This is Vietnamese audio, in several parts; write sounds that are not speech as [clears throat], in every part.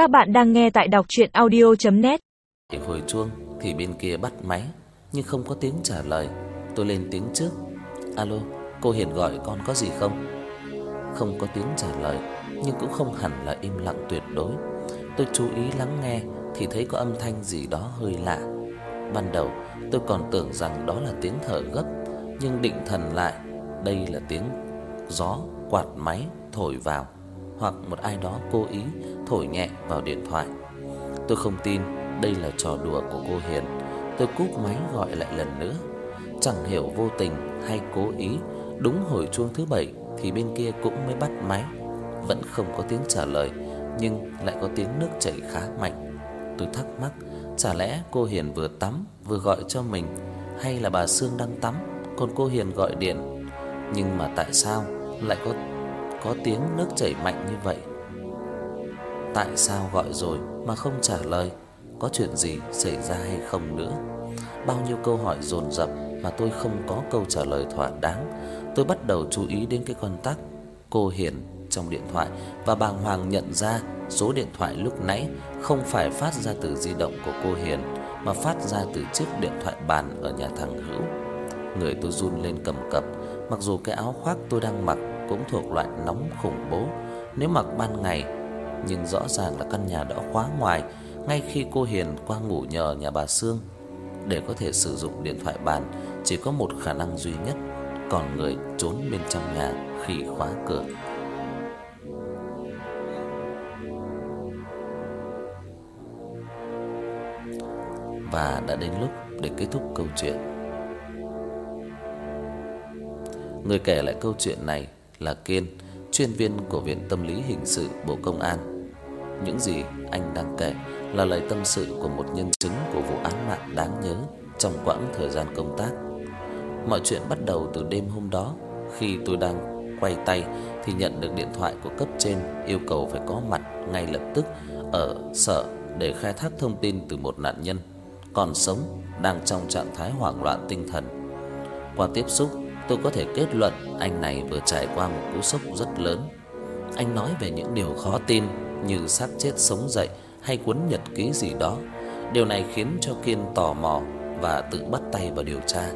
Các bạn đang nghe tại đọc audio net Hồi chuông thì bên kia bắt máy nhưng không có tiếng trả lời. Tôi lên tiếng trước. "Alo, cô Hiền gọi con có gì không?" Không có tiếng trả lời, nhưng cũng không hẳn là im lặng tuyệt đối. Tôi chú ý lắng nghe thì thấy có âm thanh gì đó hơi lạ. Ban đầu tôi còn tưởng rằng đó là tiếng thở gấp, nhưng định thần lại, đây là tiếng gió quạt máy thổi vào hoặc một ai đó cố ý thổi nhẹ vào điện thoại. Tôi không tin đây là trò đùa của cô Hiền. Tôi cúp máy gọi lại lần nữa. Chẳng hiểu vô tình hay cố ý, đúng hồi chuông thứ bảy thì bên kia cũng mới bắt máy. Vẫn không có tiếng trả lời, nhưng lại có tiếng nước chảy khá mạnh. Tôi thắc mắc, chả lẽ cô Hiền vừa tắm vừa gọi cho mình hay là bà Sương đang tắm, còn cô Hiền gọi điện. Nhưng mà tại sao lại có có tiếng nước chảy mạnh như vậy? Tại sao gọi rồi mà không trả lời? Có chuyện gì xảy ra hay không nữa? Bao nhiêu câu hỏi dồn dập mà tôi không có câu trả lời thỏa đáng. Tôi bắt đầu chú ý đến cái con tắc cô Hiền trong điện thoại và bàng hoàng nhận ra số điện thoại lúc nãy không phải phát ra từ di động của cô Hiền mà phát ra từ chiếc điện thoại bàn ở nhà thằng Hữu. Người tôi run lên cầm cập, mặc dù cái áo khoác tôi đang mặc cũng thuộc loại nóng khủng bố. Nếu mặc ban ngày nhưng rõ ràng là căn nhà đã khóa ngoài ngay khi cô Hiền qua ngủ nhờ nhà bà Sương. Để có thể sử dụng điện thoại bàn chỉ có một khả năng duy nhất, còn người trốn bên trong nhà khi khóa cửa. Và đã đến lúc để kết thúc câu chuyện. Người kể lại câu chuyện này là Kiên, chuyên viên của Viện Tâm lý Hình sự Bộ Công an. Những gì anh đang kể là lời tâm sự của một nhân chứng của vụ án mạng đáng nhớ trong quãng thời gian công tác. Mọi chuyện bắt đầu từ đêm hôm đó, khi tôi đang quay tay thì nhận được điện thoại của cấp trên yêu cầu phải có mặt ngay lập tức ở sở để khai thác thông tin từ một nạn nhân còn sống đang trong trạng thái hoảng loạn tinh thần. Qua tiếp xúc, tôi có thể kết luận anh này vừa trải qua một cú sốc rất lớn. Anh nói về những điều khó tin như xác chết sống dậy hay cuốn nhật ký gì đó. Điều này khiến cho Kiên tò mò và tự bắt tay vào điều tra.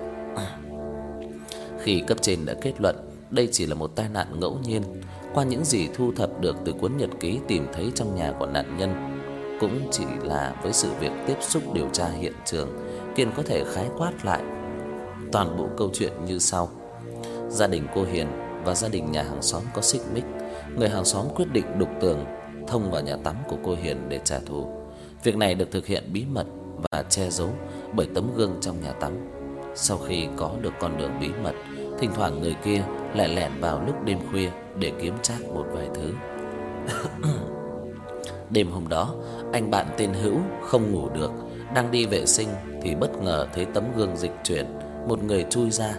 Khi cấp trên đã kết luận đây chỉ là một tai nạn ngẫu nhiên, qua những gì thu thập được từ cuốn nhật ký tìm thấy trong nhà của nạn nhân, cũng chỉ là với sự việc tiếp xúc điều tra hiện trường, Kiên có thể khái quát lại toàn bộ câu chuyện như sau. Gia đình cô Hiền và gia đình nhà hàng xóm có xích mích, người hàng xóm quyết định đục tường thông vào nhà tắm của cô Hiền để trả thù. Việc này được thực hiện bí mật và che giấu bởi tấm gương trong nhà tắm. Sau khi có được con đường bí mật, thỉnh thoảng người kia lại lẻn vào lúc đêm khuya để kiếm trác một vài thứ. [coughs] Đêm hôm đó, anh bạn tên Hữu không ngủ được, đang đi vệ sinh thì bất ngờ thấy tấm gương dịch chuyển, một người chui ra.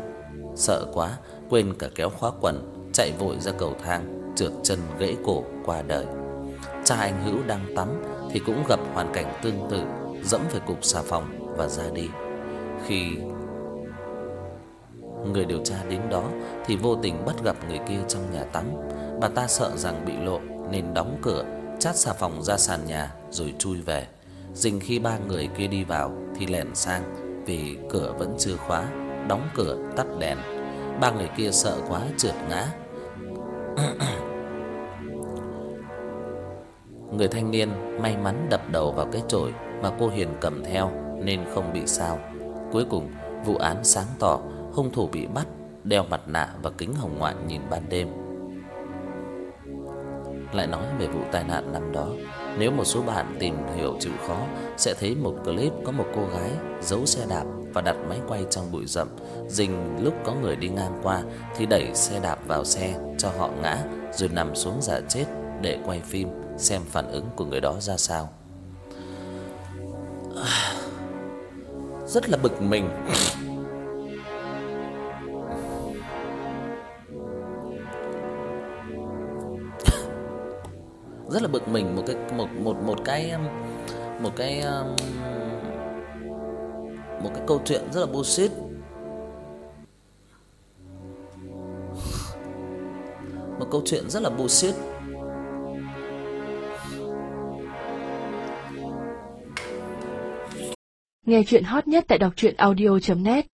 Sợ quá, quên cả kéo khóa quần, chạy vội ra cầu thang, trượt chân gãy cổ qua đời. Cha anh Hữu đang tắm thì cũng gặp hoàn cảnh tương tự, dẫm phải cục xà phòng và ra đi. Khi người điều tra đến đó thì vô tình bắt gặp người kia trong nhà tắm. Bà ta sợ rằng bị lộ nên đóng cửa, chát xà phòng ra sàn nhà rồi chui về. Dình khi ba người kia đi vào thì lẻn sang vì cửa vẫn chưa khóa, đóng cửa, tắt đèn. Ba người kia sợ quá trượt ngã. [clears throat] Người thanh niên may mắn đập đầu vào cái chổi mà cô Hiền cầm theo nên không bị sao. Cuối cùng, vụ án sáng tỏ, hung thủ bị bắt, đeo mặt nạ và kính hồng ngoại nhìn ban đêm. Lại nói về vụ tai nạn năm đó, nếu một số bạn tìm hiểu chịu khó sẽ thấy một clip có một cô gái giấu xe đạp và đặt máy quay trong bụi rậm, dình lúc có người đi ngang qua thì đẩy xe đạp vào xe cho họ ngã rồi nằm xuống giả chết để quay phim xem phản ứng của người đó ra sao. [sighs] Rất là bực mình. [laughs] rất là bực mình một cái một một một cái um, một cái um, một cái câu chuyện rất là bullshit. [laughs] Một câu chuyện rất là bullshit. Nghe chuyện hot nhất tại đọc truyện audio.net